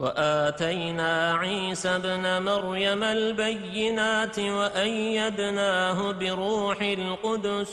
وآتينا عيسى ابن مريم البينات وأيدناه بروح القدس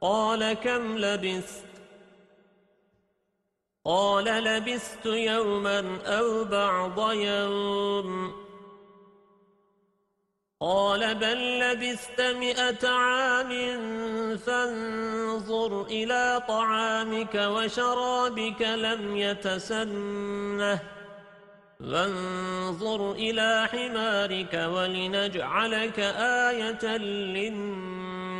قال كم لبثت قال لبثت يوما أو بعض يوم. قال بل لبثت مئة عام فانظر إلى طعامك وشرابك لم يتسنه. وانظر إلى حمارك ولنجعلك آية للناس.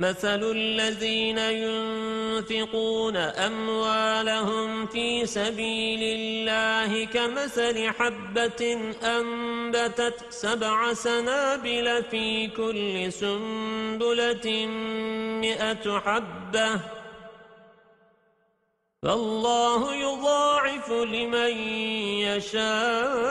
مثل الذين ينفقون أموالهم في سبيل الله كمثل حبة أنبتت سبع سنابل في كل سنبلة مئة حبة. فالله يضاعف لمن يشاء.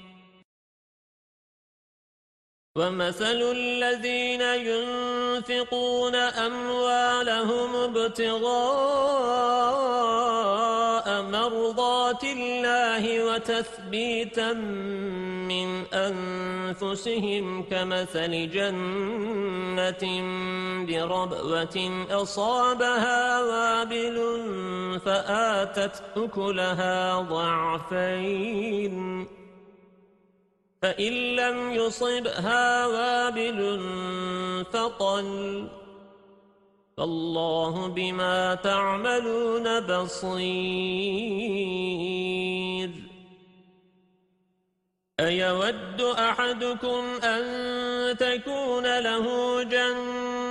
ومثل الذين ينفقون أموالهم ابتغاء مرضات الله وتثبيتا من أنفسهم كمثل جنة بربوة أصابها وابل فآتت أكلها ضعفين فإن لم يصبها وابل فطل. فالله بما تعملون بصير. أيود أحدكم أن تكون له جنة؟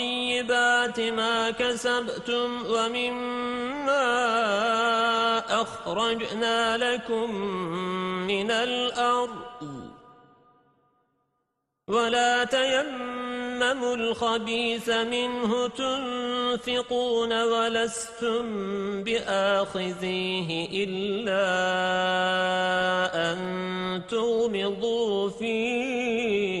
طيبات ما كسبتم ومما أخرجنا لكم من الأرض. ولا تيمموا الخبيث منه تنفقون ولستم بآخذيه إلا أن تغمضوا فيه.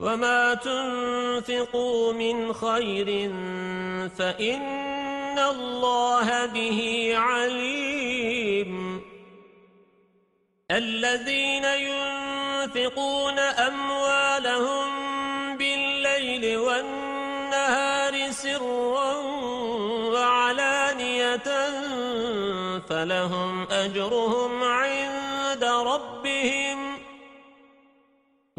وما تنفقوا من خير فإن الله به عليم الذين ينفقون أموالهم بالليل والنهار سرا وعلانية فلهم أجرهم عند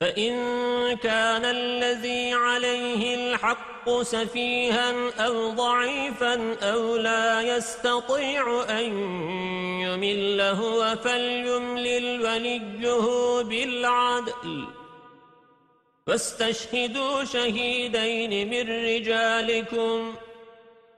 فإن كان الذي عليه الحق سفيها أو ضعيفا أو لا يستطيع أن يمله فليملل وليه بالعدل. فاستشهدوا شهيدين من رجالكم.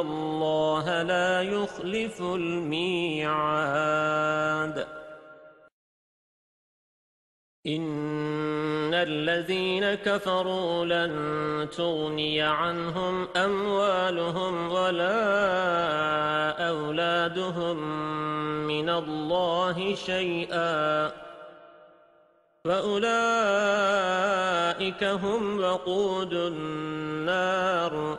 الله لا يخلف الميعاد. إن الذين كفروا لن تغني عنهم أموالهم ولا أولادهم من الله شيئا. وأولئك هم وقود النار.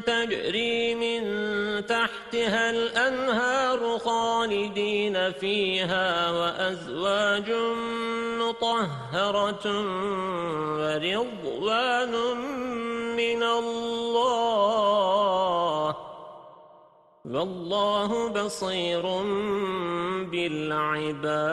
تجري من تحتها الأنهار خالدين فيها وأزواج مطهرة ورضوان من الله والله بصير بالعباد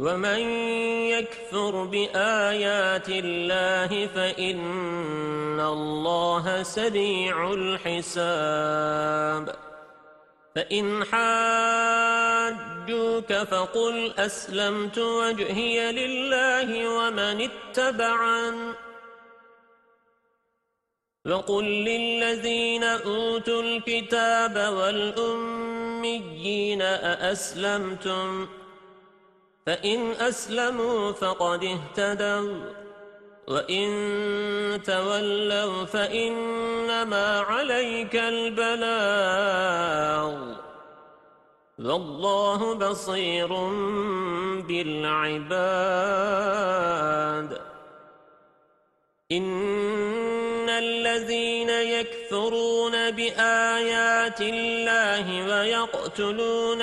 ومن يكفر بآيات الله فإن الله سريع الحساب فإن حاجوك فقل أسلمت وجهي لله ومن اتبعن وقل للذين أوتوا الكتاب والأميين أأسلمتم فإن أسلموا فقد اهتدوا وإن تولوا فإنما عليك البلاغ والله بصير بالعباد إن الذين يكثرون بآيات الله ويقتلون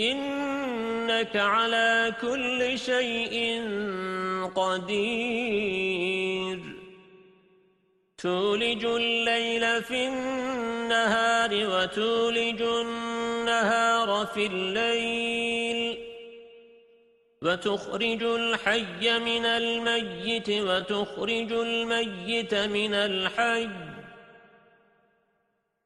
إنك على كل شيء قدير. تولج الليل في النهار وتولج النهار في الليل. وتخرج الحي من الميت وتخرج الميت من الحي.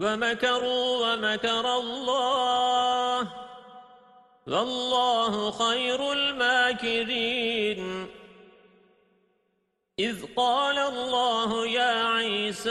ومكروا ومكر الله. والله خير الماكرين. إذ قال الله يا عيسى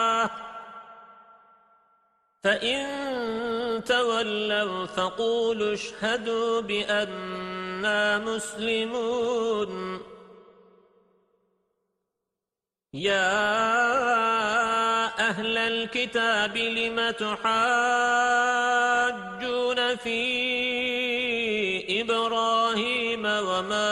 فإن تولوا فقولوا اشهدوا بأننا مسلمون يا أهل الكتاب لم تحاجون في إبراهيم وما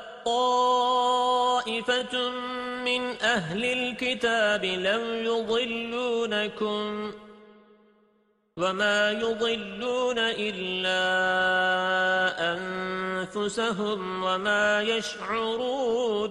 طائفة من أهل الكتاب لم يضلونكم وما يضلون إلا أنفسهم وما يشعرون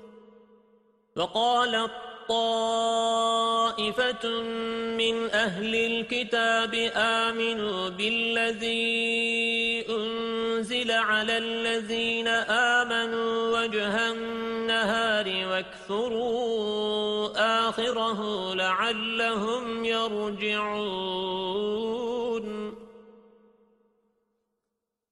وقال طائفة من أهل الكتاب آمنوا بالذي أنزل على الذين آمنوا وجه النهار واكفروا آخره لعلهم يرجعون.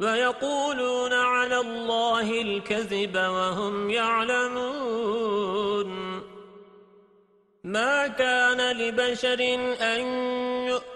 ويقولون على الله الكذب وهم يعلمون. ما كان لبشر أن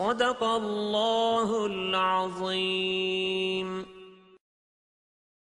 صدق الله العظيم.